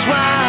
This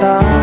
time.